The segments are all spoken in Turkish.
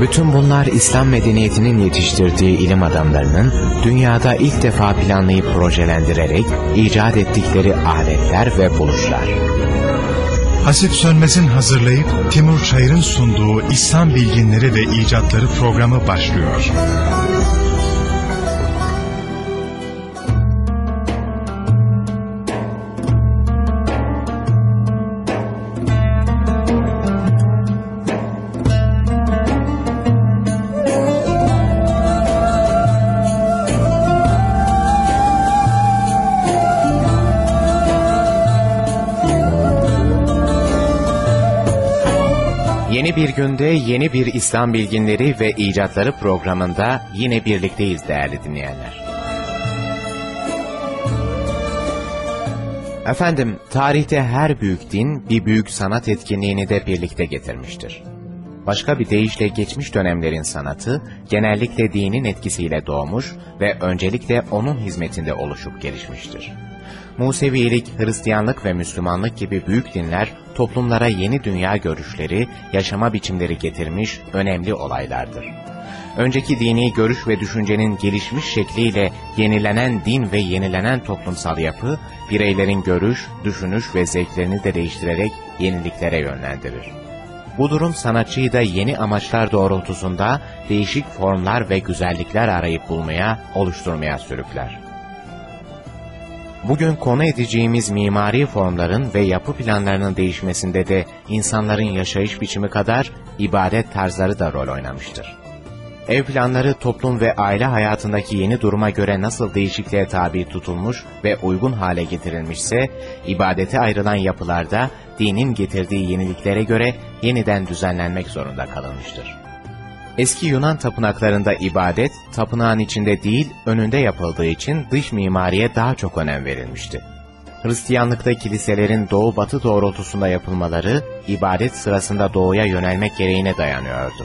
Bütün bunlar İslam medeniyetinin yetiştirdiği ilim adamlarının dünyada ilk defa planlayıp projelendirerek icat ettikleri aletler ve buluşlar. Hasip Sönmez'in hazırlayıp Timur Çayır'ın sunduğu İslam bilginleri ve icatları programı başlıyor. Günde yeni bir İslam bilginleri ve icatları programında yine birlikteyiz değerli dinleyenler. Efendim, tarihte her büyük din bir büyük sanat etkinliğini de birlikte getirmiştir. Başka bir deyişle geçmiş dönemlerin sanatı genellikle dinin etkisiyle doğmuş ve öncelikle onun hizmetinde oluşup gelişmiştir. Musevilik, Hristiyanlık ve Müslümanlık gibi büyük dinler toplumlara yeni dünya görüşleri, yaşama biçimleri getirmiş önemli olaylardır. Önceki dini görüş ve düşüncenin gelişmiş şekliyle yenilenen din ve yenilenen toplumsal yapı, bireylerin görüş, düşünüş ve zevklerini de değiştirerek yeniliklere yönlendirir. Bu durum sanatçıyı da yeni amaçlar doğrultusunda değişik formlar ve güzellikler arayıp bulmaya, oluşturmaya sürükler. Bugün konu edeceğimiz mimari formların ve yapı planlarının değişmesinde de insanların yaşayış biçimi kadar ibadet tarzları da rol oynamıştır. Ev planları toplum ve aile hayatındaki yeni duruma göre nasıl değişikliğe tabi tutulmuş ve uygun hale getirilmişse, ibadete ayrılan yapılarda dinin getirdiği yeniliklere göre yeniden düzenlenmek zorunda kalınmıştır. Eski Yunan tapınaklarında ibadet, tapınağın içinde değil, önünde yapıldığı için dış mimariye daha çok önem verilmişti. Hristiyanlıkta kiliselerin doğu-batı doğrultusunda yapılmaları, ibadet sırasında doğuya yönelmek gereğine dayanıyordu.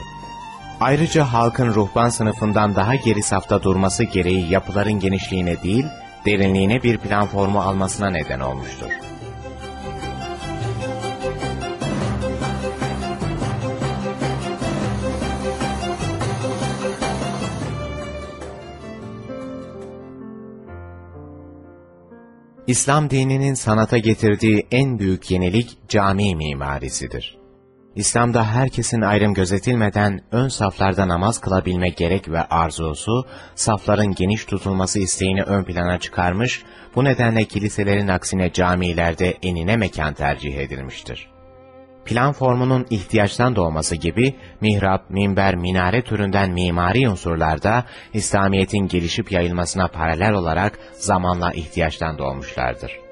Ayrıca halkın ruhban sınıfından daha geri safta durması gereği yapıların genişliğine değil, derinliğine bir plan formu almasına neden olmuştur. İslam dininin sanata getirdiği en büyük yenilik cami mimarisidir. İslam'da herkesin ayrım gözetilmeden ön saflarda namaz kılabilme gerek ve arzusu, safların geniş tutulması isteğini ön plana çıkarmış, bu nedenle kiliselerin aksine camilerde enine mekan tercih edilmiştir plan formunun ihtiyaçtan doğması gibi mihrap, minber, minare türünden mimari unsurlarda İslamiyet'in gelişip yayılmasına paralel olarak zamanla ihtiyaçtan doğmuşlardır.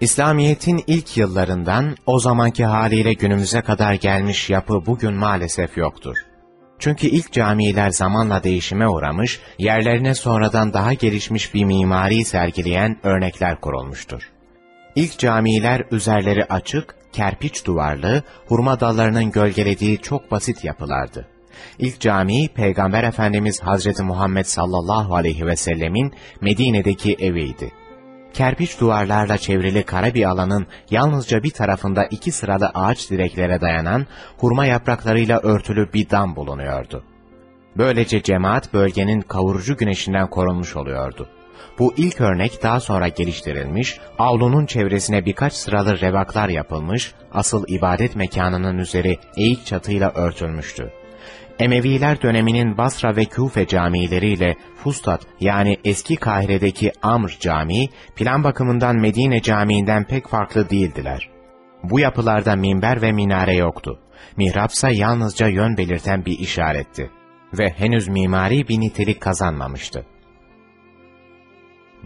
İslamiyet'in ilk yıllarından o zamanki haliyle günümüze kadar gelmiş yapı bugün maalesef yoktur. Çünkü ilk camiler zamanla değişime uğramış, yerlerine sonradan daha gelişmiş bir mimari sergileyen örnekler kurulmuştur. İlk camiler üzerleri açık, kerpiç duvarlı, hurma dallarının gölgelediği çok basit yapılardı. İlk cami Peygamber Efendimiz Hazreti Muhammed sallallahu aleyhi ve sellemin Medine'deki eviydi. Kerpiç duvarlarla çevrili kara bir alanın yalnızca bir tarafında iki sıralı ağaç direklere dayanan hurma yapraklarıyla örtülü bir dam bulunuyordu. Böylece cemaat bölgenin kavurucu güneşinden korunmuş oluyordu. Bu ilk örnek daha sonra geliştirilmiş, avlunun çevresine birkaç sıralı revaklar yapılmış, asıl ibadet mekanının üzeri eğik çatıyla örtülmüştü. Emeviler döneminin Basra ve Küfe camileriyle Fustat yani eski Kahire'deki Amr Camii, plan bakımından Medine Camii'nden pek farklı değildiler. Bu yapılarda minber ve minare yoktu. Mihrapsa yalnızca yön belirten bir işaretti ve henüz mimari bir nitelik kazanmamıştı.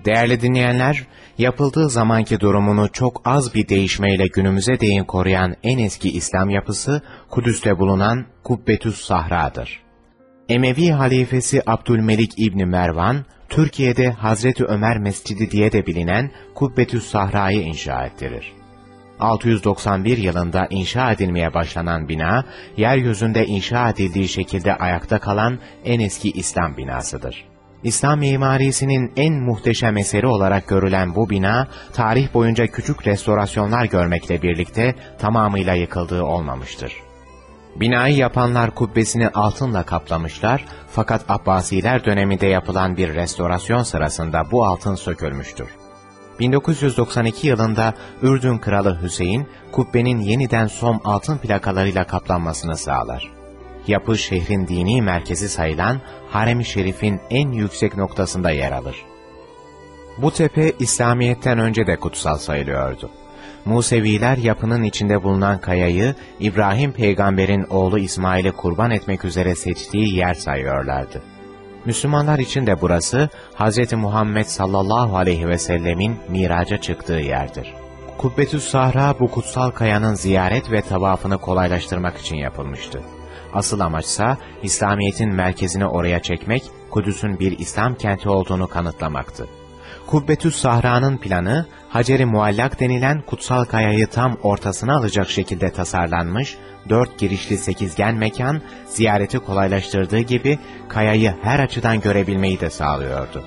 Değerli dinleyenler, yapıldığı zamanki durumunu çok az bir değişmeyle günümüze değin koruyan en eski İslam yapısı, Kudüs'te bulunan Kubbetüs Sahra'dır. Emevi halifesi Abdülmelik İbni Mervan, Türkiye'de Hazreti Ömer Mescidi diye de bilinen Kubbetüs Sahra'yı inşa ettirir. 691 yılında inşa edilmeye başlanan bina, yeryüzünde inşa edildiği şekilde ayakta kalan en eski İslam binasıdır. İslam mimarisinin en muhteşem eseri olarak görülen bu bina, tarih boyunca küçük restorasyonlar görmekle birlikte tamamıyla yıkıldığı olmamıştır. Binayı yapanlar kubbesini altınla kaplamışlar fakat Abbasiler döneminde yapılan bir restorasyon sırasında bu altın sökülmüştür. 1992 yılında Ürdün Kralı Hüseyin, kubbenin yeniden som altın plakalarıyla kaplanmasını sağlar. Yapı şehrin dini merkezi sayılan Harem-i Şerif'in en yüksek noktasında yer alır. Bu tepe İslamiyet'ten önce de kutsal sayılıyordu. Museviler yapının içinde bulunan kayayı İbrahim peygamberin oğlu İsmail'i kurban etmek üzere seçtiği yer sayıyorlardı. Müslümanlar için de burası Hz. Muhammed sallallahu aleyhi ve sellemin miraca çıktığı yerdir. Kubbetüs Sahra bu kutsal kayanın ziyaret ve tavafını kolaylaştırmak için yapılmıştı. Asıl amaçsa İslamiyet'in merkezini oraya çekmek, Kudüs'ün bir İslam kenti olduğunu kanıtlamaktı. Kubbetüs Sahra'nın planı, Hacer-i Muallak denilen kutsal kayayı tam ortasına alacak şekilde tasarlanmış, dört girişli sekizgen mekan, ziyareti kolaylaştırdığı gibi kayayı her açıdan görebilmeyi de sağlıyordu.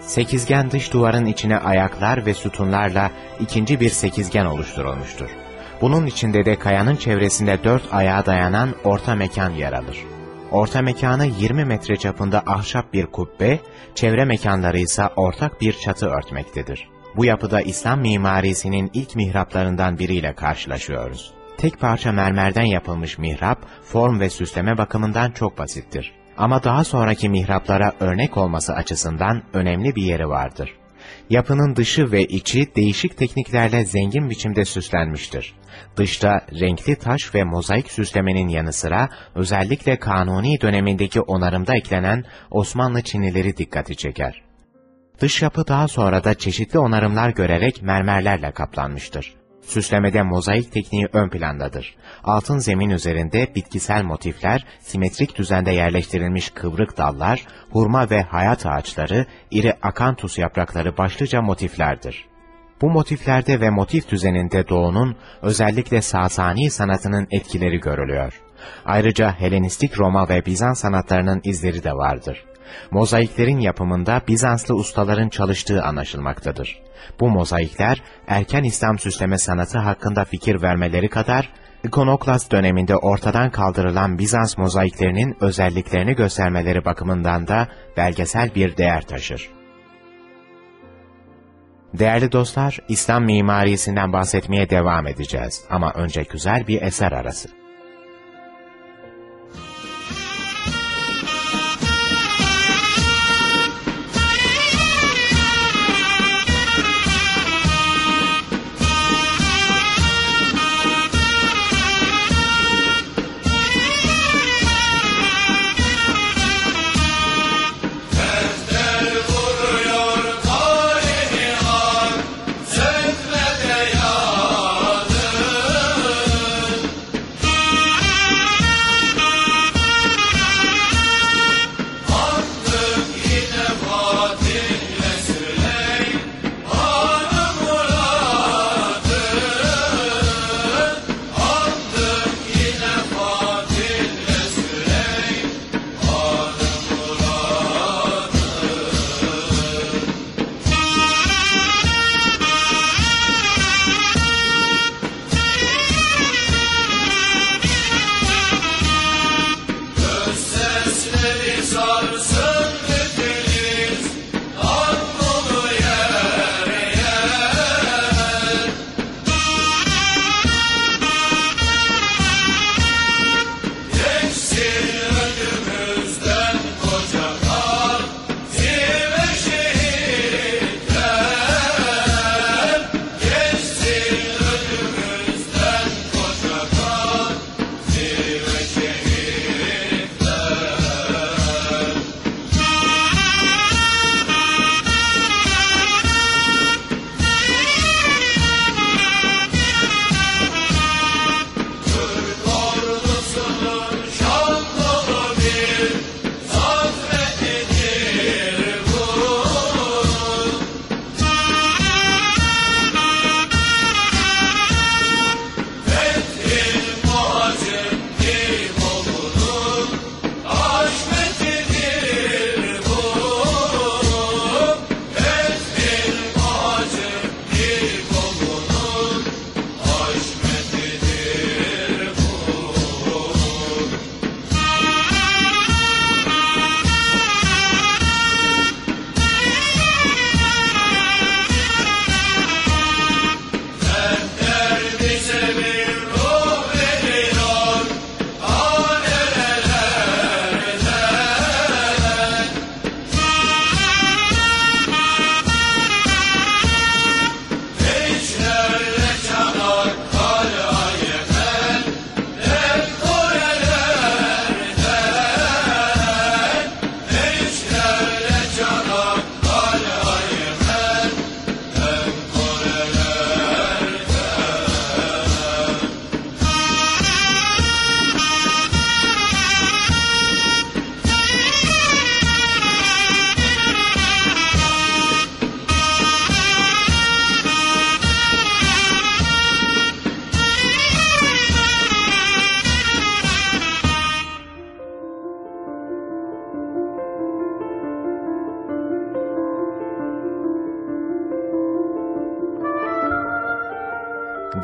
Sekizgen dış duvarın içine ayaklar ve sütunlarla ikinci bir sekizgen oluşturulmuştur. Bunun içinde de kayanın çevresinde dört ayağa dayanan orta mekan yer alır. Orta mekanı 20 metre çapında ahşap bir kubbe, çevre mekanları ise ortak bir çatı örtmektedir. Bu yapıda İslam mimarisinin ilk mihraplarından biriyle karşılaşıyoruz. Tek parça mermerden yapılmış mihrap, form ve süsleme bakımından çok basittir. Ama daha sonraki mihraplara örnek olması açısından önemli bir yeri vardır. Yapının dışı ve içi değişik tekniklerle zengin biçimde süslenmiştir. Dışta renkli taş ve mozaik süslemenin yanı sıra özellikle Kanuni dönemindeki onarımda eklenen Osmanlı çinileri dikkati çeker. Dış yapı daha sonra da çeşitli onarımlar görerek mermerlerle kaplanmıştır. Süslemede mozaik tekniği ön plandadır. Altın zemin üzerinde bitkisel motifler, simetrik düzende yerleştirilmiş kıvrık dallar, hurma ve hayat ağaçları, iri akantus yaprakları başlıca motiflerdir. Bu motiflerde ve motif düzeninde Doğu'nun özellikle Sasani sanatının etkileri görülüyor. Ayrıca Helenistik Roma ve Bizans sanatlarının izleri de vardır. Mozaiklerin yapımında Bizanslı ustaların çalıştığı anlaşılmaktadır. Bu mozaikler erken İslam süsleme sanatı hakkında fikir vermeleri kadar İkonoklast döneminde ortadan kaldırılan Bizans mozaiklerinin özelliklerini göstermeleri bakımından da belgesel bir değer taşır. Değerli dostlar, İslam mimarisinden bahsetmeye devam edeceğiz ama önce güzel bir eser arası.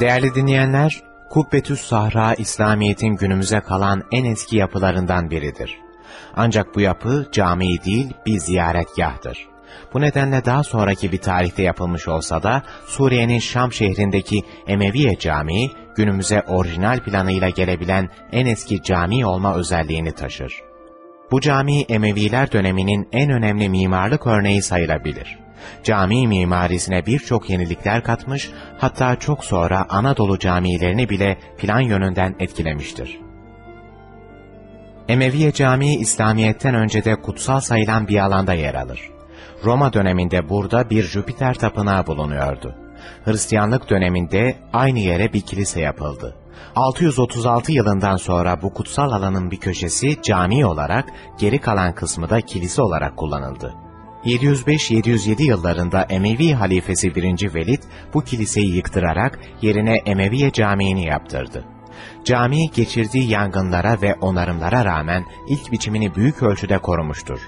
Değerli dinleyenler, Kubbetüs Sahra İslamiyet'in günümüze kalan en eski yapılarından biridir. Ancak bu yapı cami değil bir ziyaretgahtır. Bu nedenle daha sonraki bir tarihte yapılmış olsa da Suriye'nin Şam şehrindeki Emeviye Camii günümüze orijinal planıyla gelebilen en eski cami olma özelliğini taşır. Bu cami Emeviler döneminin en önemli mimarlık örneği sayılabilir. Cami mimarisine birçok yenilikler katmış, hatta çok sonra Anadolu camilerini bile plan yönünden etkilemiştir. Emeviye Camii İslamiyet'ten önce de kutsal sayılan bir alanda yer alır. Roma döneminde burada bir Jüpiter tapınağı bulunuyordu. Hristiyanlık döneminde aynı yere bir kilise yapıldı. 636 yılından sonra bu kutsal alanın bir köşesi cami olarak, geri kalan kısmı da kilise olarak kullanıldı. 705-707 yıllarında Emevi halifesi 1. Velid bu kiliseyi yıktırarak yerine Emeviye Camii'ni yaptırdı. Cami geçirdiği yangınlara ve onarımlara rağmen ilk biçimini büyük ölçüde korumuştur.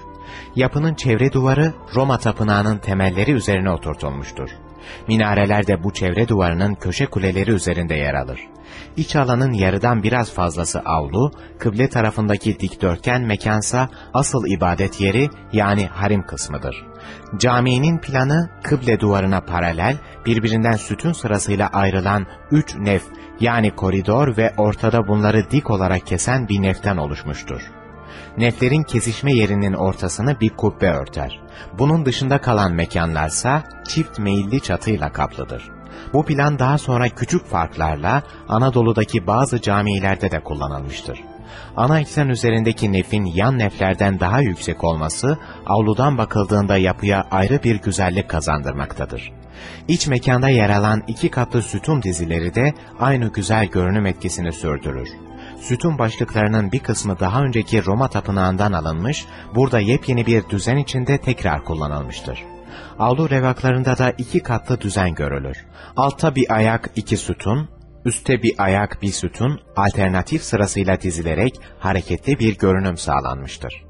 Yapının çevre duvarı Roma tapınağının temelleri üzerine oturtulmuştur. Minareler de bu çevre duvarının köşe kuleleri üzerinde yer alır. İç alanın yarıdan biraz fazlası avlu, kıble tarafındaki dikdörtgen mekansa asıl ibadet yeri yani harim kısmıdır. Caminin planı kıble duvarına paralel, birbirinden sütun sırasıyla ayrılan üç nef yani koridor ve ortada bunları dik olarak kesen bir neften oluşmuştur. Neflerin kesişme yerinin ortasını bir kubbe örter. Bunun dışında kalan mekanlarsa çift meyilli çatıyla kaplıdır. Bu plan daha sonra küçük farklarla Anadolu'daki bazı camilerde de kullanılmıştır. Ana eksen üzerindeki nefin yan neflerden daha yüksek olması, avludan bakıldığında yapıya ayrı bir güzellik kazandırmaktadır. İç mekanda yer alan iki katlı sütun dizileri de aynı güzel görünüm etkisini sürdürür. Sütun başlıklarının bir kısmı daha önceki Roma tapınağından alınmış, burada yepyeni bir düzen içinde tekrar kullanılmıştır. Avlu revaklarında da iki katlı düzen görülür. Altta bir ayak iki sütun, üstte bir ayak bir sütun alternatif sırasıyla dizilerek hareketli bir görünüm sağlanmıştır.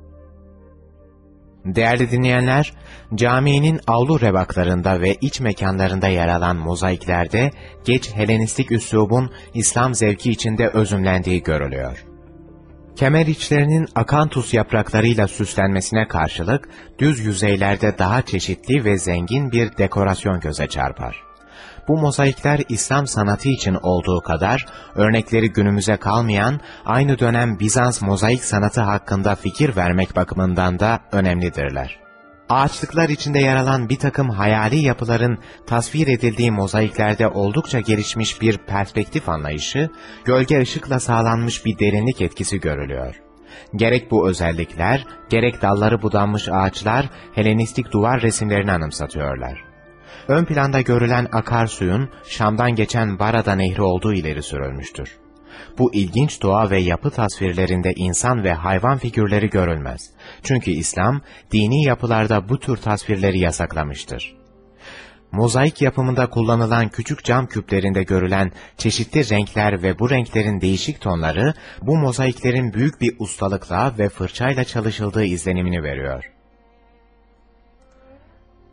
Değerli dinleyenler, caminin avlu revaklarında ve iç mekanlarında yer alan mozaiklerde geç Helenistik üslubun İslam zevki içinde özümlendiği görülüyor. Kemer içlerinin akantus yapraklarıyla süslenmesine karşılık düz yüzeylerde daha çeşitli ve zengin bir dekorasyon göze çarpar. Bu mozaikler İslam sanatı için olduğu kadar örnekleri günümüze kalmayan aynı dönem Bizans mozaik sanatı hakkında fikir vermek bakımından da önemlidirler. Ağaçlıklar içinde yer alan bir takım hayali yapıların tasvir edildiği mozaiklerde oldukça gelişmiş bir perspektif anlayışı, gölge ışıkla sağlanmış bir derinlik etkisi görülüyor. Gerek bu özellikler, gerek dalları budanmış ağaçlar Helenistik duvar resimlerini anımsatıyorlar. Ön planda görülen akarsuyun Şam'dan geçen Barada Nehri olduğu ileri sürülmüştür. Bu ilginç doğa ve yapı tasvirlerinde insan ve hayvan figürleri görülmez. Çünkü İslam, dini yapılarda bu tür tasvirleri yasaklamıştır. Mozaik yapımında kullanılan küçük cam küplerinde görülen çeşitli renkler ve bu renklerin değişik tonları, bu mozaiklerin büyük bir ustalıkla ve fırçayla çalışıldığı izlenimini veriyor.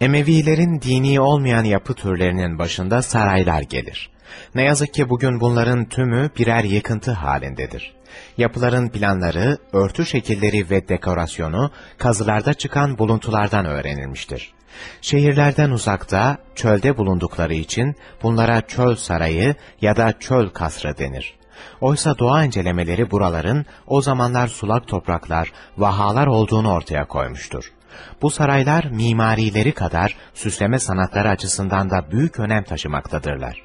Emevilerin dini olmayan yapı türlerinin başında saraylar gelir. Ne yazık ki bugün bunların tümü birer yıkıntı halindedir. Yapıların planları, örtü şekilleri ve dekorasyonu kazılarda çıkan buluntulardan öğrenilmiştir. Şehirlerden uzakta, çölde bulundukları için bunlara çöl sarayı ya da çöl kasrı denir. Oysa doğa incelemeleri buraların o zamanlar sulak topraklar, vahalar olduğunu ortaya koymuştur. Bu saraylar mimarileri kadar süsleme sanatları açısından da büyük önem taşımaktadırlar.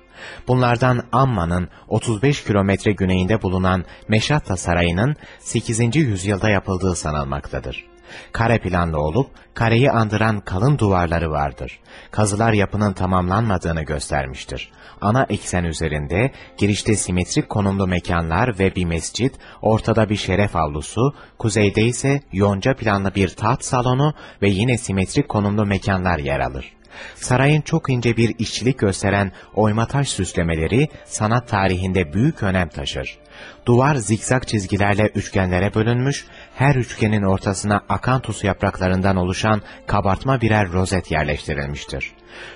Bunlardan Amma'nın 35 kilometre güneyinde bulunan Meşatta Sarayı'nın 8. yüzyılda yapıldığı sanılmaktadır. Kare planlı olup kareyi andıran kalın duvarları vardır. Kazılar yapının tamamlanmadığını göstermiştir. Ana eksen üzerinde girişte simetrik konumlu mekanlar ve bir mescit, ortada bir şeref avlusu, kuzeyde ise yonca planlı bir taht salonu ve yine simetrik konumlu mekanlar yer alır. Sarayın çok ince bir işçilik gösteren oyma süslemeleri sanat tarihinde büyük önem taşır. Duvar zikzak çizgilerle üçgenlere bölünmüş, her üçgenin ortasına akantus yapraklarından oluşan kabartma birer rozet yerleştirilmiştir.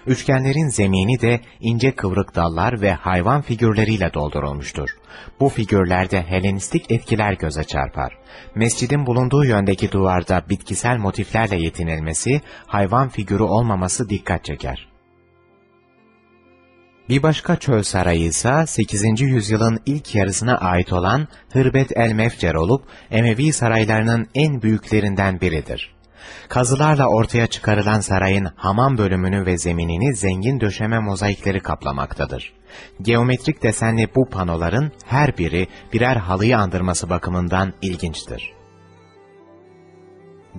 Üçgenlerin zemini de ince kıvrık dallar ve hayvan figürleriyle doldurulmuştur. Bu figürlerde Helenistik etkiler göze çarpar. Mescidin bulunduğu yöndeki duvarda bitkisel motiflerle yetinilmesi, hayvan figürü olmaması dikkat çeker. Bir başka çöl sarayı ise 8. yüzyılın ilk yarısına ait olan Hırbet el-Mefcer olup Emevi saraylarının en büyüklerinden biridir. Kazılarla ortaya çıkarılan sarayın hamam bölümünü ve zeminini zengin döşeme mozaikleri kaplamaktadır. Geometrik desenli bu panoların her biri birer halıyı andırması bakımından ilginçtir.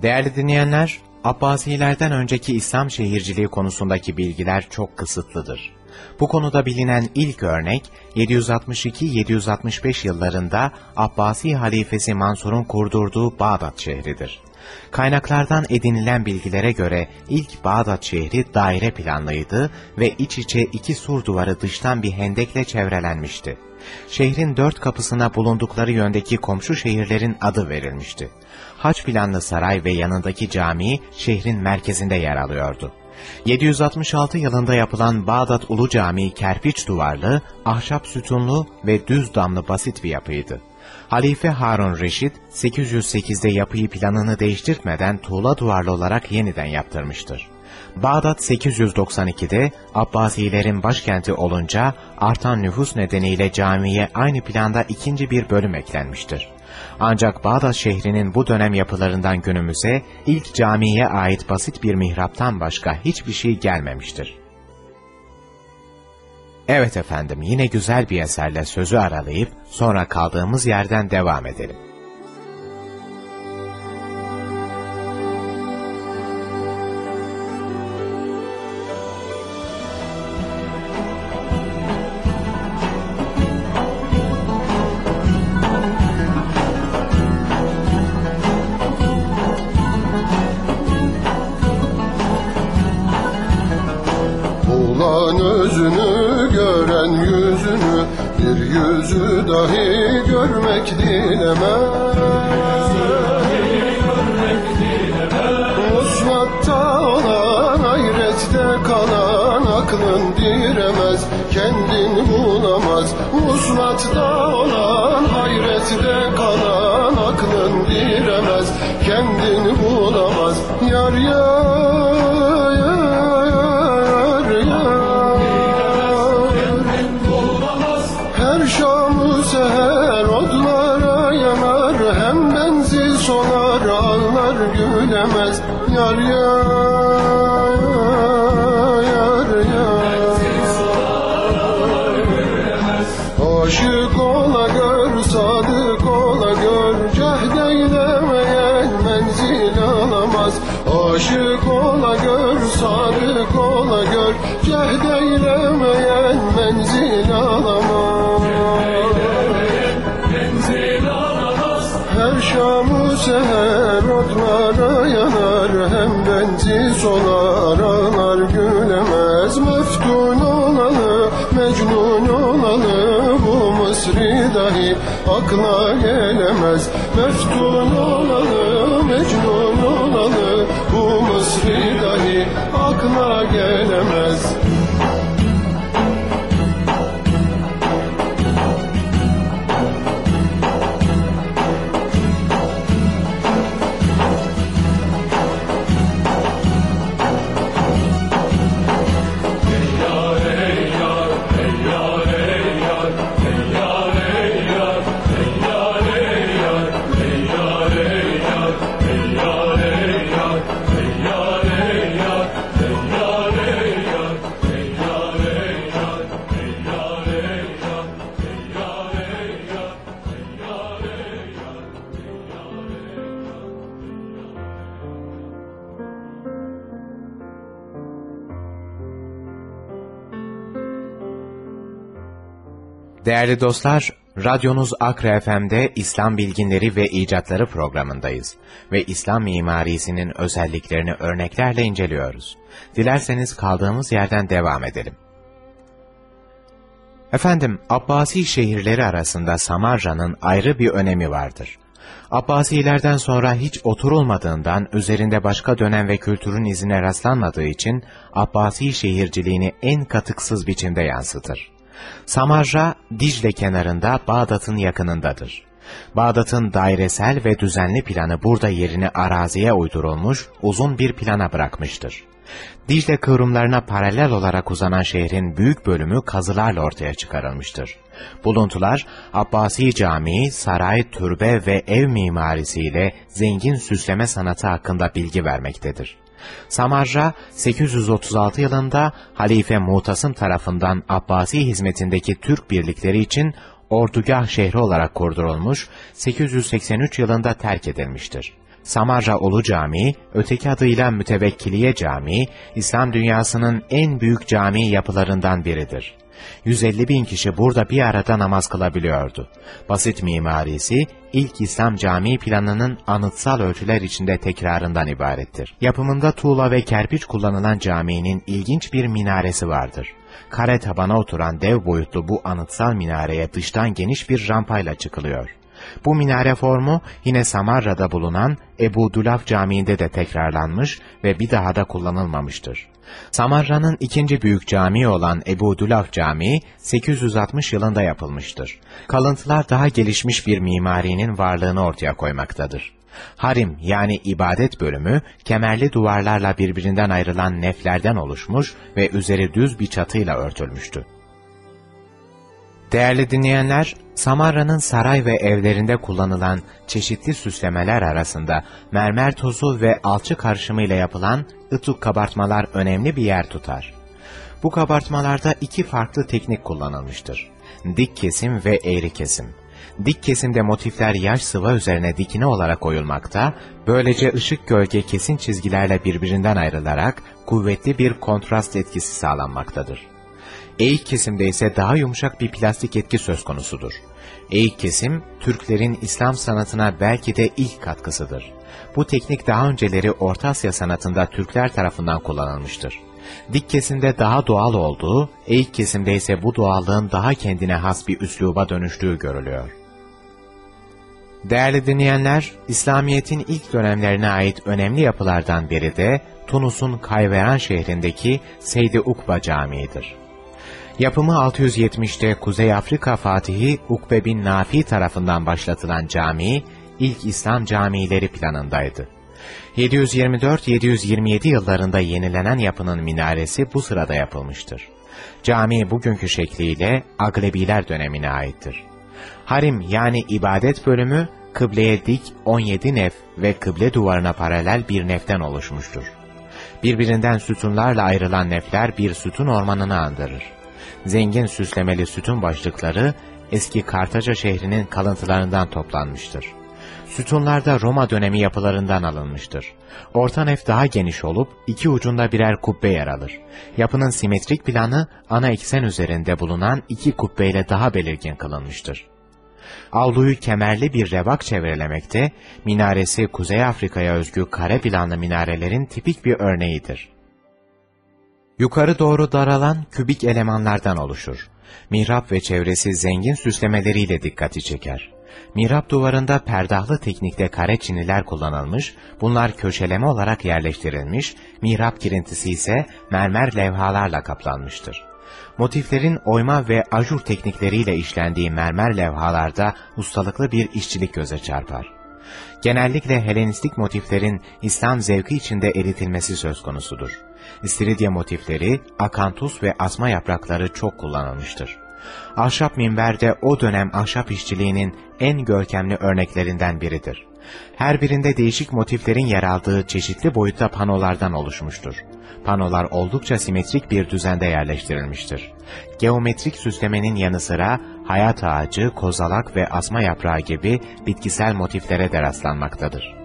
Değerli dinleyenler, Abbasilerden önceki İslam şehirciliği konusundaki bilgiler çok kısıtlıdır. Bu konuda bilinen ilk örnek 762-765 yıllarında Abbasi halifesi Mansur'un kurdurduğu Bağdat şehridir. Kaynaklardan edinilen bilgilere göre ilk Bağdat şehri daire planlıydı ve iç içe iki sur duvarı dıştan bir hendekle çevrelenmişti. Şehrin dört kapısına bulundukları yöndeki komşu şehirlerin adı verilmişti. Haç planlı saray ve yanındaki cami şehrin merkezinde yer alıyordu. 766 yılında yapılan Bağdat Ulu Camii kerpiç duvarlı, ahşap sütunlu ve düz damlı basit bir yapıydı. Halife Harun Reşit 808'de yapıyı planını değiştirmeden tuğla duvarlı olarak yeniden yaptırmıştır. Bağdat 892'de Abbasilerin başkenti olunca artan nüfus nedeniyle camiye aynı planda ikinci bir bölüm eklenmiştir. Ancak Bağdat şehrinin bu dönem yapılarından günümüze ilk camiye ait basit bir mihraptan başka hiçbir şey gelmemiştir. Evet efendim yine güzel bir eserle sözü aralayıp sonra kaldığımız yerden devam edelim. Ola gör Cehd eylemeyen menzil alamaz. Her şamı seher otlara yanar Hem benzi solar ağlar gülemez. Meftun olalı, mecnun olalı Bu Mısri dahi akla gelemez. Meftun olalı, Değerli dostlar, radyonuz Akra FM'de İslam Bilginleri ve İcatları programındayız ve İslam mimarisinin özelliklerini örneklerle inceliyoruz. Dilerseniz kaldığımız yerden devam edelim. Efendim, Abbasi şehirleri arasında Samarra'nın ayrı bir önemi vardır. Abbasilerden sonra hiç oturulmadığından, üzerinde başka dönem ve kültürün izine rastlanmadığı için Abbasi şehirciliğini en katıksız biçimde yansıtır. Samarra, Dicle kenarında Bağdat'ın yakınındadır. Bağdat'ın dairesel ve düzenli planı burada yerini araziye uydurulmuş, uzun bir plana bırakmıştır. Dicle kıvrımlarına paralel olarak uzanan şehrin büyük bölümü kazılarla ortaya çıkarılmıştır. Buluntular, Abbasi Camii, saray, türbe ve ev mimarisiyle zengin süsleme sanatı hakkında bilgi vermektedir. Samarra, 836 yılında Halife Mutasım tarafından Abbasi hizmetindeki Türk birlikleri için ordugah şehri olarak kurdurulmuş, 883 yılında terk edilmiştir. Samarra Ulu Camii, öteki adıyla Mütevekkiliye Camii, İslam dünyasının en büyük cami yapılarından biridir. 150 bin kişi burada bir arada namaz kılabiliyordu. Basit mimarisi, ilk İslam cami planının anıtsal ölçüler içinde tekrarından ibarettir. Yapımında tuğla ve kerpiç kullanılan caminin ilginç bir minaresi vardır. Kare tabana oturan dev boyutlu bu anıtsal minareye dıştan geniş bir rampayla çıkılıyor. Bu minare formu yine Samarra'da bulunan Ebu Dulaf Camii'nde de tekrarlanmış ve bir daha da kullanılmamıştır. Samarra'nın ikinci büyük camii olan Ebu Dulaf Camii 860 yılında yapılmıştır. Kalıntılar daha gelişmiş bir mimarinin varlığını ortaya koymaktadır. Harim yani ibadet bölümü kemerli duvarlarla birbirinden ayrılan neflerden oluşmuş ve üzeri düz bir çatıyla örtülmüştü. Değerli dinleyenler, Samarra'nın saray ve evlerinde kullanılan çeşitli süslemeler arasında mermer tozu ve alçı karışımıyla yapılan ıtuk kabartmalar önemli bir yer tutar. Bu kabartmalarda iki farklı teknik kullanılmıştır. Dik kesim ve eğri kesim. Dik kesimde motifler yaş sıva üzerine dikine olarak oyulmakta, böylece ışık gölge kesin çizgilerle birbirinden ayrılarak kuvvetli bir kontrast etkisi sağlanmaktadır. Eğik kesimde ise daha yumuşak bir plastik etki söz konusudur. Eğik kesim, Türklerin İslam sanatına belki de ilk katkısıdır. Bu teknik daha önceleri Orta Asya sanatında Türkler tarafından kullanılmıştır. Dik kesimde daha doğal olduğu, eğik kesimde ise bu doğallığın daha kendine has bir üsluba dönüştüğü görülüyor. Değerli dinleyenler, İslamiyet'in ilk dönemlerine ait önemli yapılardan biri de Tunus'un Kayveran şehrindeki Seydi Ukba Camii'dir. Yapımı 670'te Kuzey Afrika Fatihi Ukbe bin Nafi tarafından başlatılan cami, ilk İslam camileri planındaydı. 724-727 yıllarında yenilenen yapının minaresi bu sırada yapılmıştır. Cami bugünkü şekliyle Aglebiler dönemine aittir. Harim yani ibadet bölümü kıbleye dik 17 nef ve kıble duvarına paralel bir neften oluşmuştur. Birbirinden sütunlarla ayrılan nefler bir sütun ormanını andırır. Zengin süslemeli sütun başlıkları eski Kartaca şehrinin kalıntılarından toplanmıştır. Sütunlar Roma dönemi yapılarından alınmıştır. Orta nef daha geniş olup iki ucunda birer kubbe yer alır. Yapının simetrik planı ana eksen üzerinde bulunan iki kubbeyle daha belirgin kılınmıştır. Avluyu kemerli bir revak çevrelemekte, minaresi Kuzey Afrika'ya özgü kare planlı minarelerin tipik bir örneğidir. Yukarı doğru daralan kübik elemanlardan oluşur. Mihrap ve çevresi zengin süslemeleriyle dikkati çeker. Mihrap duvarında perdahlı teknikte kare çiniler kullanılmış, bunlar köşeleme olarak yerleştirilmiş, mihrap girintisi ise mermer levhalarla kaplanmıştır. Motiflerin oyma ve ajur teknikleriyle işlendiği mermer levhalarda ustalıklı bir işçilik göze çarpar. Genellikle Helenistik motiflerin İslam zevki içinde eritilmesi söz konusudur. İstiridye motifleri, akantus ve asma yaprakları çok kullanılmıştır. Ahşap minber de o dönem ahşap işçiliğinin en görkemli örneklerinden biridir. Her birinde değişik motiflerin yer aldığı çeşitli boyutta panolardan oluşmuştur. Panolar oldukça simetrik bir düzende yerleştirilmiştir. Geometrik süslemenin yanı sıra hayat ağacı, kozalak ve asma yaprağı gibi bitkisel motiflere de rastlanmaktadır.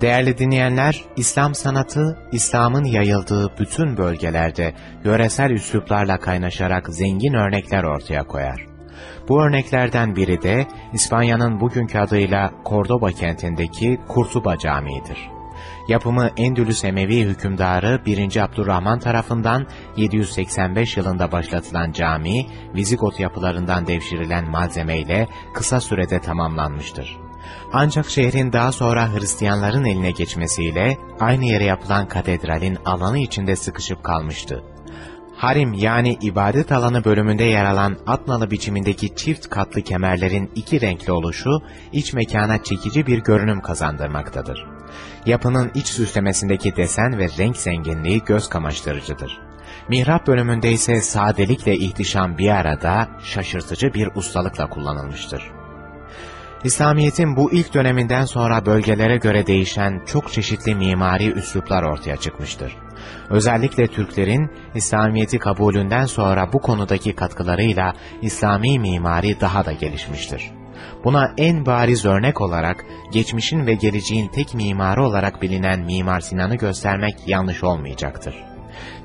Değerli dinleyenler, İslam sanatı, İslam'ın yayıldığı bütün bölgelerde yöresel üsluplarla kaynaşarak zengin örnekler ortaya koyar. Bu örneklerden biri de İspanya'nın bugünkü adıyla Cordoba kentindeki Kurtuba Camii'dir. Yapımı Endülüs Emevi hükümdarı 1. Abdurrahman tarafından 785 yılında başlatılan cami, Vizigot yapılarından devşirilen malzemeyle kısa sürede tamamlanmıştır. Ancak şehrin daha sonra Hristiyanların eline geçmesiyle aynı yere yapılan katedralin alanı içinde sıkışıp kalmıştı. Harim yani ibadet alanı bölümünde yer alan atnalı biçimindeki çift katlı kemerlerin iki renkli oluşu iç mekana çekici bir görünüm kazandırmaktadır. Yapının iç süslemesindeki desen ve renk zenginliği göz kamaştırıcıdır. Mihrap bölümünde ise sadelikle ihtişam bir arada şaşırtıcı bir ustalıkla kullanılmıştır. İslamiyet'in bu ilk döneminden sonra bölgelere göre değişen çok çeşitli mimari üsluplar ortaya çıkmıştır. Özellikle Türklerin İslamiyet'i kabulünden sonra bu konudaki katkılarıyla İslami mimari daha da gelişmiştir. Buna en bariz örnek olarak geçmişin ve geleceğin tek mimarı olarak bilinen Mimar Sinan'ı göstermek yanlış olmayacaktır.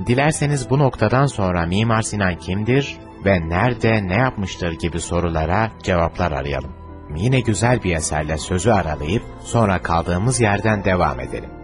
Dilerseniz bu noktadan sonra Mimar Sinan kimdir ve nerede ne yapmıştır gibi sorulara cevaplar arayalım. Yine güzel bir eserle sözü aralayıp sonra kaldığımız yerden devam edelim.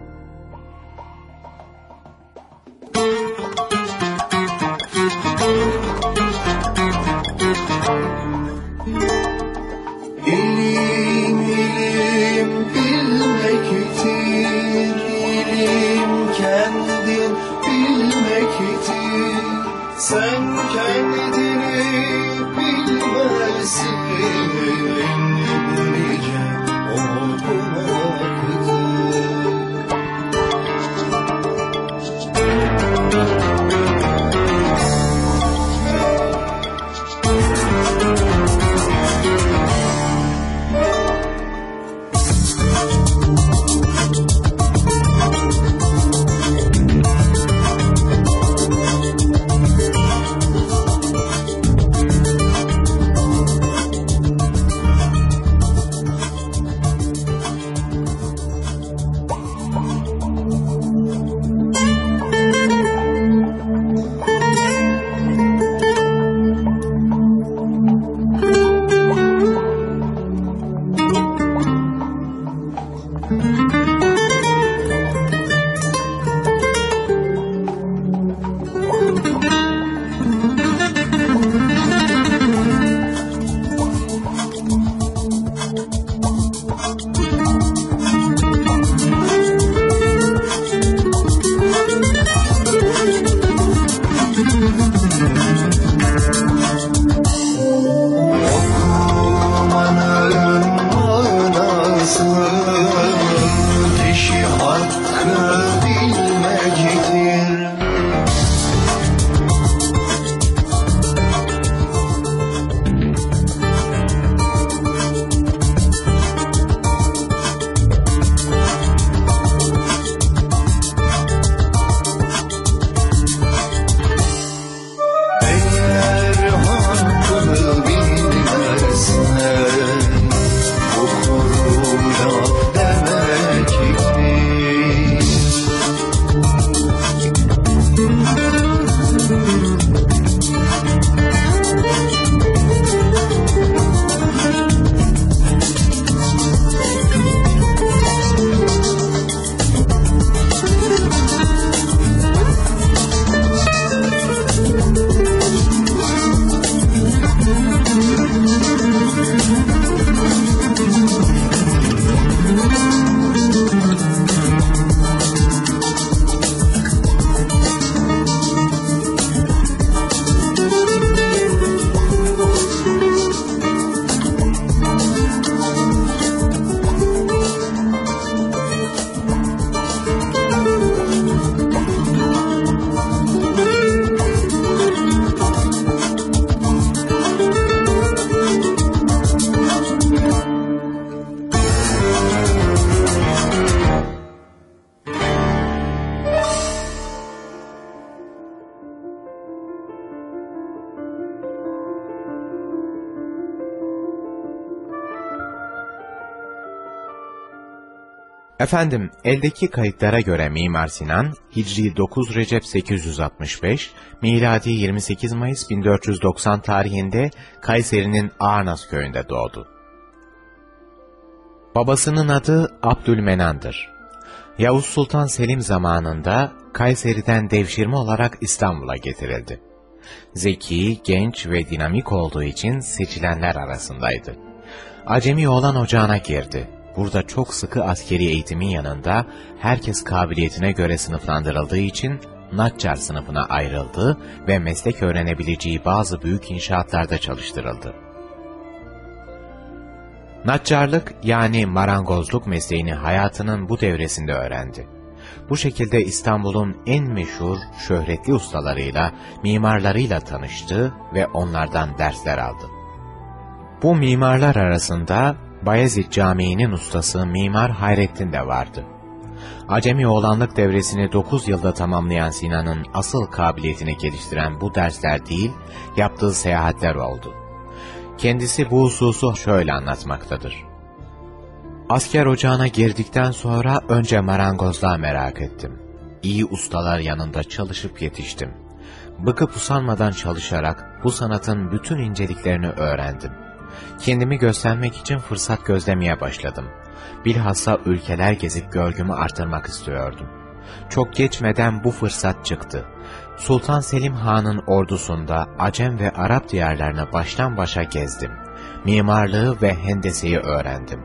Efendim, eldeki kayıtlara göre Mimar Sinan, Hicri 9 Recep 865, miladi 28 Mayıs 1490 tarihinde Kayseri'nin Ağrnas köyünde doğdu. Babasının adı Abdülmenan'dır. Yavuz Sultan Selim zamanında Kayseri'den devşirme olarak İstanbul'a getirildi. Zeki, genç ve dinamik olduğu için seçilenler arasındaydı. Acemi olan ocağına girdi. Burada çok sıkı askeri eğitimin yanında herkes kabiliyetine göre sınıflandırıldığı için Naccar sınıfına ayrıldı ve meslek öğrenebileceği bazı büyük inşaatlarda çalıştırıldı. Naccarlık yani marangozluk mesleğini hayatının bu devresinde öğrendi. Bu şekilde İstanbul'un en meşhur, şöhretli ustalarıyla, mimarlarıyla tanıştı ve onlardan dersler aldı. Bu mimarlar arasında Bayezid Camii'nin ustası Mimar Hayrettin de vardı. Acemi oğlanlık devresini 9 yılda tamamlayan Sinan'ın asıl kabiliyetini geliştiren bu dersler değil, yaptığı seyahatler oldu. Kendisi bu hususu şöyle anlatmaktadır. Asker ocağına girdikten sonra önce marangozluğa merak ettim. İyi ustalar yanında çalışıp yetiştim. Bıkıp usanmadan çalışarak bu sanatın bütün inceliklerini öğrendim. Kendimi göstermek için fırsat gözlemeye başladım. Bilhassa ülkeler gezip görgümü artırmak istiyordum. Çok geçmeden bu fırsat çıktı. Sultan Selim Han'ın ordusunda Acem ve Arap diyarlarını baştan başa gezdim. Mimarlığı ve hendeseyi öğrendim.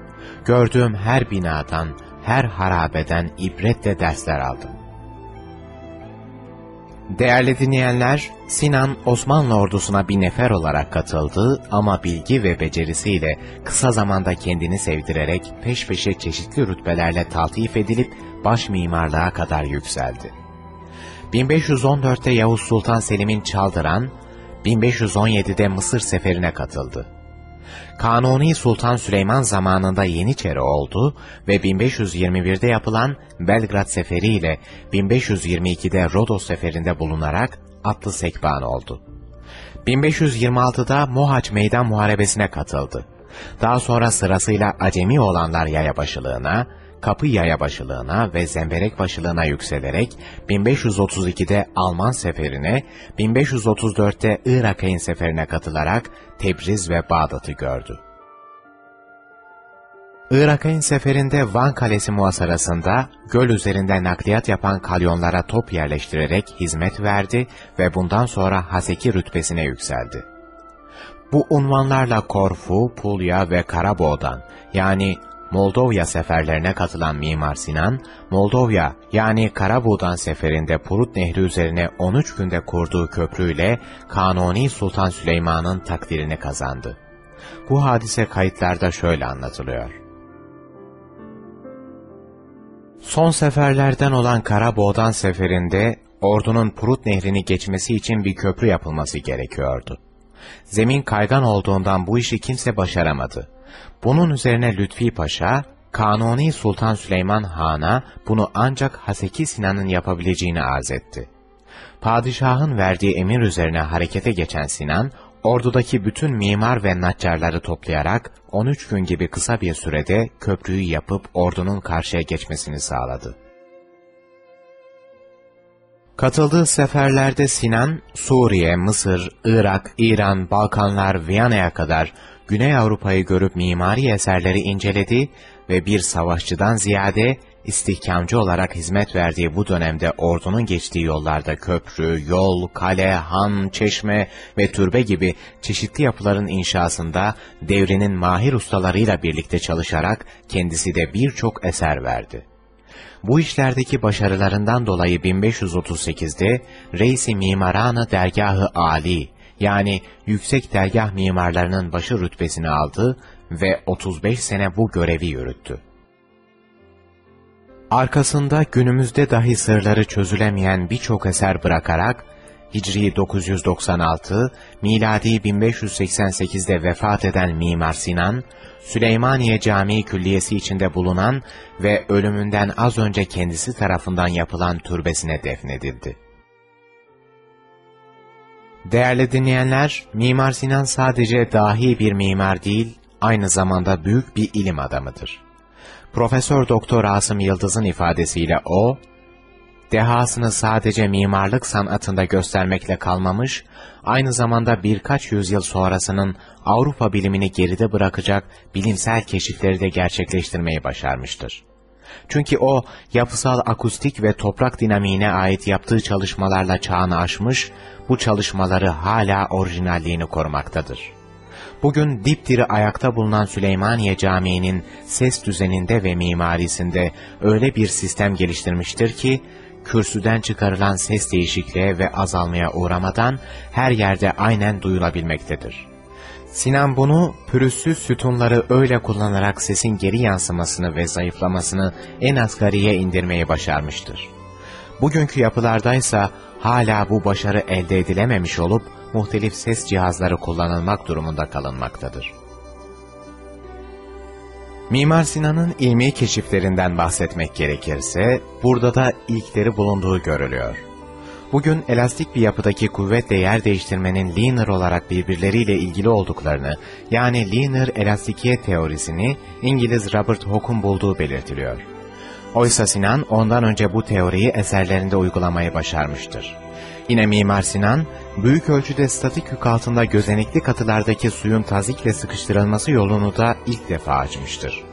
Gördüğüm her binadan, her harabeden ibretle dersler aldım. Değerli dinleyenler, Sinan Osmanlı ordusuna bir nefer olarak katıldı ama bilgi ve becerisiyle kısa zamanda kendini sevdirerek peş peşe çeşitli rütbelerle taltif edilip baş mimarlığa kadar yükseldi. 1514'te Yavuz Sultan Selim'in çaldıran, 1517'de Mısır seferine katıldı. Kanuni Sultan Süleyman zamanında Yeniçeri oldu ve 1521'de yapılan Belgrad Seferi ile 1522'de Rodos Seferi'nde bulunarak atlı sekban oldu. 1526'da Mohaç Meydan Muharebesi'ne katıldı. Daha sonra sırasıyla Acemi olanlar yayabaşılığına, Kapı yayabaşılığına ve Zemberek başılığına yükselerek 1532'de Alman seferine, 1534'te Irak Ayn seferine katılarak Tebriz ve Bağdat'ı gördü. Irak Ayn seferinde Van Kalesi muhasarasında göl üzerinde nakliyat yapan kalyonlara top yerleştirerek hizmet verdi ve bundan sonra Haseki rütbesine yükseldi. Bu unvanlarla Korfu, Pulya ve Karaboğ'dan yani Moldova seferlerine katılan Mimar Sinan, Moldova yani Karabuğdan seferinde Purut Nehri üzerine 13 günde kurduğu köprüyle Kanuni Sultan Süleyman'ın takdirini kazandı. Bu hadise kayıtlarda şöyle anlatılıyor. Son seferlerden olan Karaboğdan seferinde ordunun Purut Nehri'ni geçmesi için bir köprü yapılması gerekiyordu. Zemin kaygan olduğundan bu işi kimse başaramadı. Bunun üzerine Lütfi Paşa, Kanuni Sultan Süleyman Han'a bunu ancak Haseki Sinan'ın yapabileceğini arz etti. Padişahın verdiği emir üzerine harekete geçen Sinan, ordudaki bütün mimar ve naccarları toplayarak 13 gün gibi kısa bir sürede köprüyü yapıp ordunun karşıya geçmesini sağladı. Katıldığı seferlerde Sinan, Suriye, Mısır, Irak, İran, Balkanlar, Viyana'ya kadar Güney Avrupa'yı görüp mimari eserleri inceledi ve bir savaşçıdan ziyade istihkamcı olarak hizmet verdiği bu dönemde ordunun geçtiği yollarda köprü, yol, kale, han, çeşme ve türbe gibi çeşitli yapıların inşasında devrinin mahir ustalarıyla birlikte çalışarak kendisi de birçok eser verdi. Bu işlerdeki başarılarından dolayı 1538'de Reis-i Mimarana Dergahı Ali yani yüksek dergah mimarlarının başı rütbesini aldı ve 35 sene bu görevi yürüttü. Arkasında günümüzde dahi sırları çözülemeyen birçok eser bırakarak, Hicri 996, miladi 1588'de vefat eden Mimar Sinan, Süleymaniye Camii Külliyesi içinde bulunan ve ölümünden az önce kendisi tarafından yapılan türbesine defnedildi. Değerli dinleyenler, Mimar Sinan sadece dahi bir mimar değil, aynı zamanda büyük bir ilim adamıdır. Profesör Doktor Asım Yıldız'ın ifadesiyle o, dehasını sadece mimarlık sanatında göstermekle kalmamış, aynı zamanda birkaç yüzyıl sonrasının Avrupa bilimini geride bırakacak bilimsel keşifleri de gerçekleştirmeyi başarmıştır. Çünkü o yapısal akustik ve toprak dinamiğine ait yaptığı çalışmalarla çağını aşmış, bu çalışmaları hala orijinalliğini korumaktadır. Bugün dipdiri ayakta bulunan Süleymaniye Camii'nin ses düzeninde ve mimarisinde öyle bir sistem geliştirmiştir ki, kürsüden çıkarılan ses değişikliğe ve azalmaya uğramadan her yerde aynen duyulabilmektedir. Sinan bunu pürüzsüz sütunları öyle kullanarak sesin geri yansımasını ve zayıflamasını en asgariye indirmeyi başarmıştır. Bugünkü yapılardaysa hala bu başarı elde edilememiş olup muhtelif ses cihazları kullanılmak durumunda kalınmaktadır. Mimar Sinan'ın ilmi keşiflerinden bahsetmek gerekirse, burada da ilkleri bulunduğu görülüyor. Bugün elastik bir yapıdaki kuvvetle yer değiştirmenin linear olarak birbirleriyle ilgili olduklarını, yani linear elastikiyet teorisini İngiliz Robert Hooke'un bulduğu belirtiliyor. Oysa Sinan ondan önce bu teoriyi eserlerinde uygulamayı başarmıştır. Yine Mimar Sinan, büyük ölçüde statik yük altında gözenekli katılardaki suyun tazikle sıkıştırılması yolunu da ilk defa açmıştır.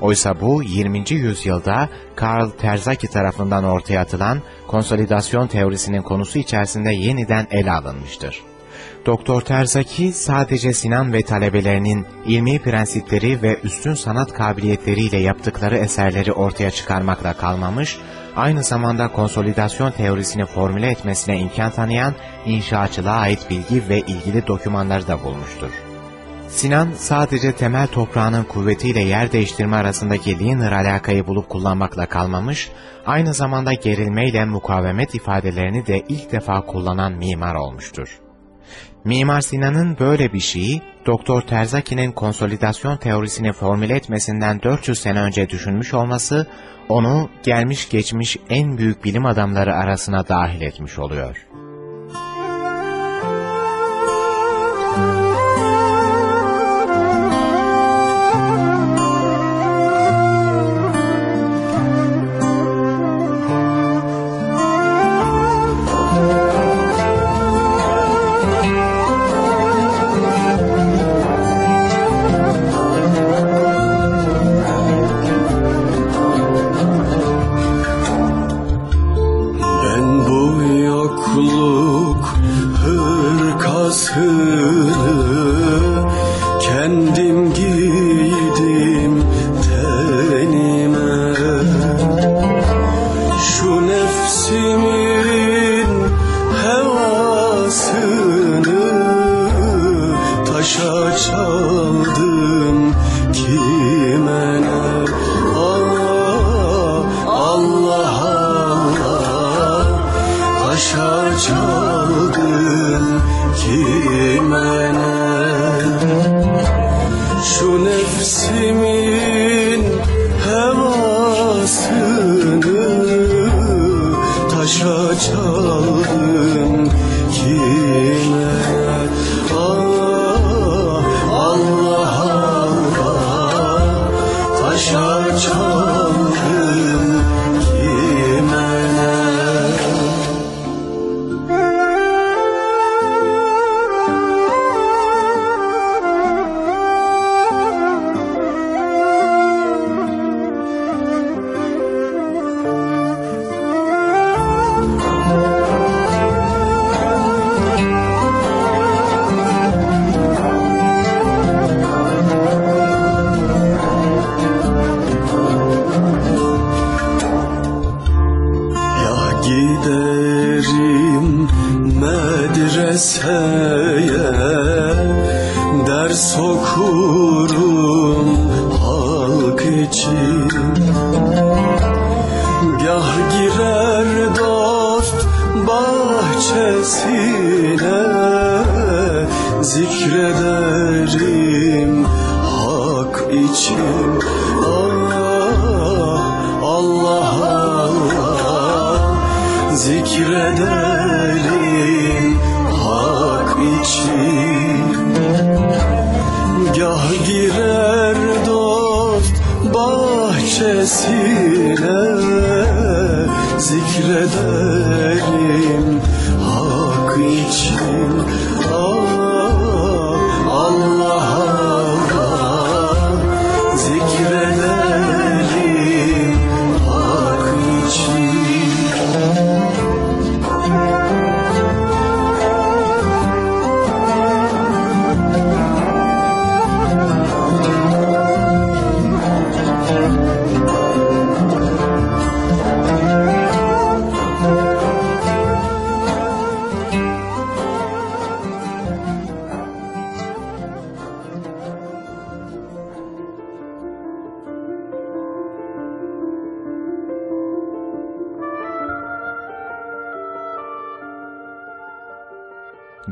Oysa bu 20. yüzyılda Karl Terzaki tarafından ortaya atılan konsolidasyon teorisinin konusu içerisinde yeniden ele alınmıştır. Doktor Terzaki sadece Sinan ve talebelerinin ilmi prensipleri ve üstün sanat kabiliyetleriyle yaptıkları eserleri ortaya çıkarmakla kalmamış, aynı zamanda konsolidasyon teorisini formüle etmesine imkan tanıyan inşaatçılığa ait bilgi ve ilgili dokümanları da bulmuştur. Sinan sadece temel toprağının kuvvetiyle yer değiştirme arasındaki linear alakayı bulup kullanmakla kalmamış, aynı zamanda gerilmeyle mukavemet ifadelerini de ilk defa kullanan mimar olmuştur. Mimar Sinan'ın böyle bir şeyi, Doktor Terzaki'nin konsolidasyon teorisini formüle etmesinden 400 sene önce düşünmüş olması, onu gelmiş geçmiş en büyük bilim adamları arasına dahil etmiş oluyor.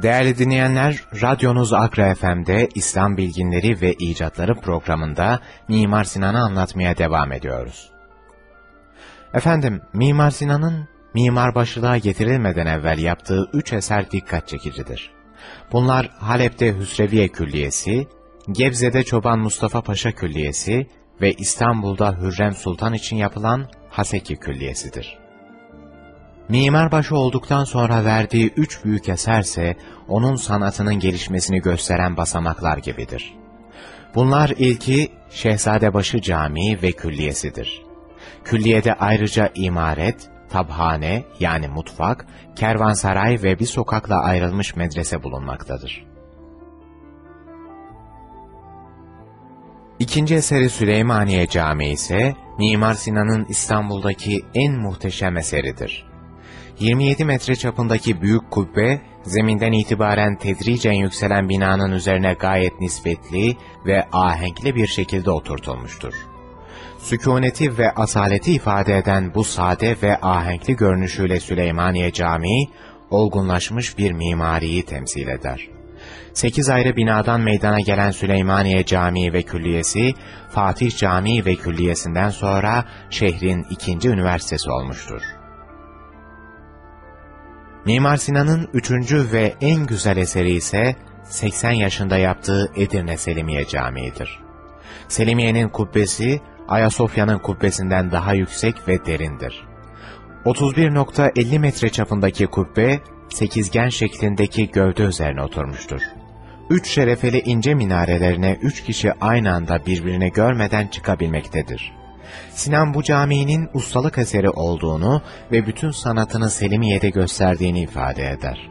Değerli dinleyenler, radyonuz Akra FM'de İslam Bilginleri ve İcatları programında Mimar Sinan'ı anlatmaya devam ediyoruz. Efendim, Mimar Sinan'ın mimarbaşılığa getirilmeden evvel yaptığı üç eser dikkat çekicidir. Bunlar Halep'te Hüsreviye Külliyesi, Gebze'de Çoban Mustafa Paşa Külliyesi ve İstanbul'da Hürrem Sultan için yapılan Haseki Külliyesidir. Mimarbaşı olduktan sonra verdiği üç büyük eserse, onun sanatının gelişmesini gösteren basamaklar gibidir. Bunlar ilki Şehzadebaşı Camii ve Külliyesidir. Külliyede ayrıca imaret, tabhane yani mutfak, kervansaray ve bir sokakla ayrılmış medrese bulunmaktadır. İkinci eseri Süleymaniye Camii ise Mimar Sinan'ın İstanbul'daki en muhteşem eseridir. 27 metre çapındaki büyük kubbe, zeminden itibaren tedricen yükselen binanın üzerine gayet nispetli ve ahenkli bir şekilde oturtulmuştur. Sükuneti ve asaleti ifade eden bu sade ve ahenkli görünüşüyle Süleymaniye Camii, olgunlaşmış bir mimariyi temsil eder. Sekiz ayrı binadan meydana gelen Süleymaniye Camii ve Külliyesi, Fatih Camii ve Külliyesinden sonra şehrin ikinci üniversitesi olmuştur. Mimar Sinan'ın üçüncü ve en güzel eseri ise 80 yaşında yaptığı Edirne Selimiye Camii'dir. Selimiye'nin kubbesi, Ayasofya'nın kubbesinden daha yüksek ve derindir. 31.50 metre çapındaki kubbe, sekizgen şeklindeki gövde üzerine oturmuştur. Üç şerefeli ince minarelerine üç kişi aynı anda birbirini görmeden çıkabilmektedir. Sinan bu caminin ustalık eseri olduğunu ve bütün sanatını Selimiye'de gösterdiğini ifade eder.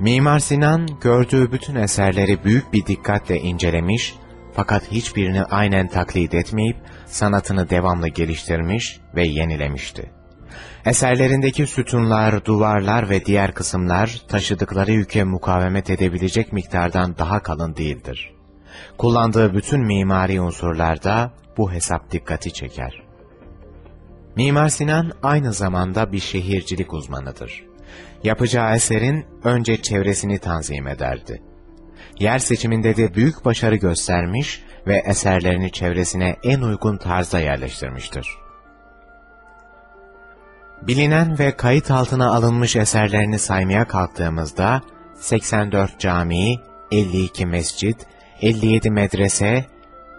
Mimar Sinan gördüğü bütün eserleri büyük bir dikkatle incelemiş fakat hiçbirini aynen taklit etmeyip sanatını devamlı geliştirmiş ve yenilemişti. Eserlerindeki sütunlar, duvarlar ve diğer kısımlar taşıdıkları yüke mukavemet edebilecek miktardan daha kalın değildir. Kullandığı bütün mimari unsurlarda bu hesap dikkati çeker. Mimar Sinan aynı zamanda bir şehircilik uzmanıdır. Yapacağı eserin önce çevresini tanzim ederdi. Yer seçiminde de büyük başarı göstermiş ve eserlerini çevresine en uygun tarzda yerleştirmiştir. Bilinen ve kayıt altına alınmış eserlerini saymaya kalktığımızda 84 cami, 52 mescit, 57 medrese,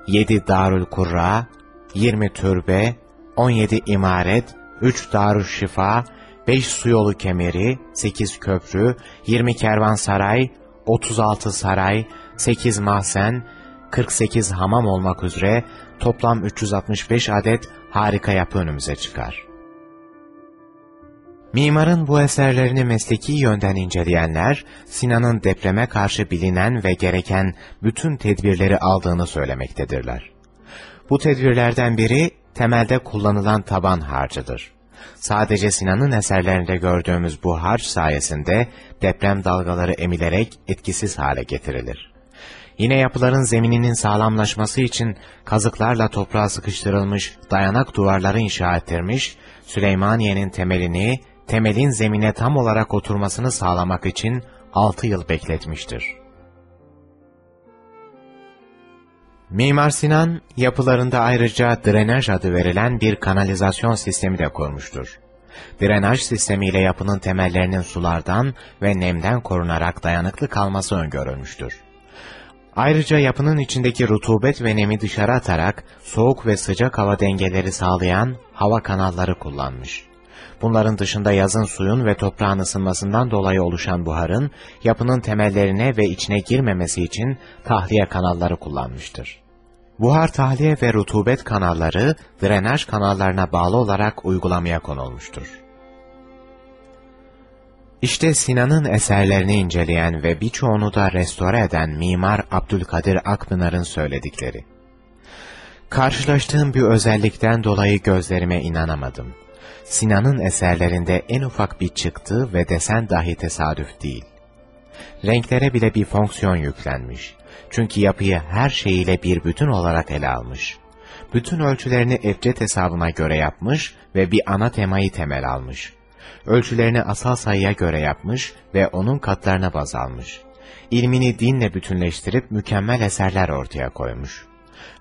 7 darül kurra, 20 türbe, 17 imaret, 3 darüşşifa, 5 su yolu kemeri, 8 köprü, 20 kervansaray, 36 saray, 8 mahzen, 48 hamam olmak üzere toplam 365 adet harika yapı önümüze çıkar. Mimarın bu eserlerini mesleki yönden inceleyenler, Sinan'ın depreme karşı bilinen ve gereken bütün tedbirleri aldığını söylemektedirler. Bu tedbirlerden biri, temelde kullanılan taban harcıdır. Sadece Sinan'ın eserlerinde gördüğümüz bu harç sayesinde deprem dalgaları emilerek etkisiz hale getirilir. Yine yapıların zemininin sağlamlaşması için kazıklarla toprağa sıkıştırılmış dayanak duvarları inşa ettirmiş, Süleymaniye'nin temelini temelin zemine tam olarak oturmasını sağlamak için 6 yıl bekletmiştir. Mimar Sinan, yapılarında ayrıca drenaj adı verilen bir kanalizasyon sistemi de kurmuştur. Drenaj sistemiyle yapının temellerinin sulardan ve nemden korunarak dayanıklı kalması öngörülmüştür. Ayrıca yapının içindeki rutubet ve nemi dışarı atarak soğuk ve sıcak hava dengeleri sağlayan hava kanalları kullanmış. Bunların dışında yazın suyun ve toprağın ısınmasından dolayı oluşan buharın yapının temellerine ve içine girmemesi için tahliye kanalları kullanmıştır. Buhar tahliye ve rutubet kanalları drenaj kanallarına bağlı olarak uygulamaya konulmuştur. İşte Sinan'ın eserlerini inceleyen ve birçoğunu da restore eden Mimar Abdülkadir Akpınar'ın söyledikleri. Karşılaştığım bir özellikten dolayı gözlerime inanamadım. Sinan'ın eserlerinde en ufak bir çıktı ve desen dahi tesadüf değil. Renklere bile bir fonksiyon yüklenmiş. Çünkü yapıyı her şeyiyle bir bütün olarak ele almış. Bütün ölçülerini ebced hesabına göre yapmış ve bir ana temayı temel almış. Ölçülerini asal sayıya göre yapmış ve onun katlarına baz almış. İlmini dinle bütünleştirip mükemmel eserler ortaya koymuş.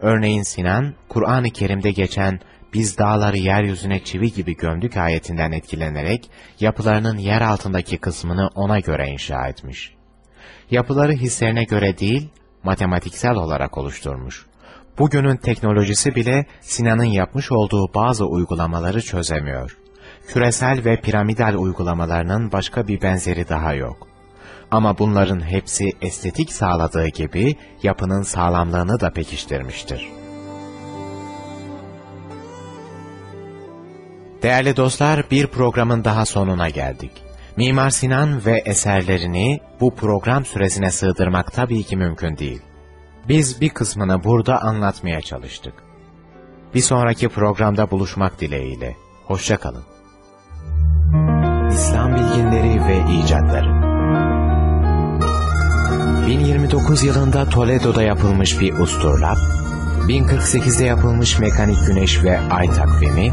Örneğin Sinan, Kur'an-ı Kerim'de geçen biz dağları yeryüzüne çivi gibi gömdük ayetinden etkilenerek yapılarının yer altındaki kısmını ona göre inşa etmiş. Yapıları hislerine göre değil, matematiksel olarak oluşturmuş. Bugünün teknolojisi bile Sinan'ın yapmış olduğu bazı uygulamaları çözemiyor. Küresel ve piramidal uygulamalarının başka bir benzeri daha yok. Ama bunların hepsi estetik sağladığı gibi yapının sağlamlığını da pekiştirmiştir. Değerli dostlar, bir programın daha sonuna geldik. Mimar Sinan ve eserlerini bu program süresine sığdırmak tabii ki mümkün değil. Biz bir kısmını burada anlatmaya çalıştık. Bir sonraki programda buluşmak dileğiyle. Hoşçakalın. İslam bilginleri ve icatları 1029 yılında Toledo'da yapılmış bir usturlap, 1048'de yapılmış mekanik güneş ve ay takvimi,